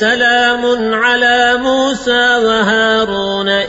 سلام على موسى وهارون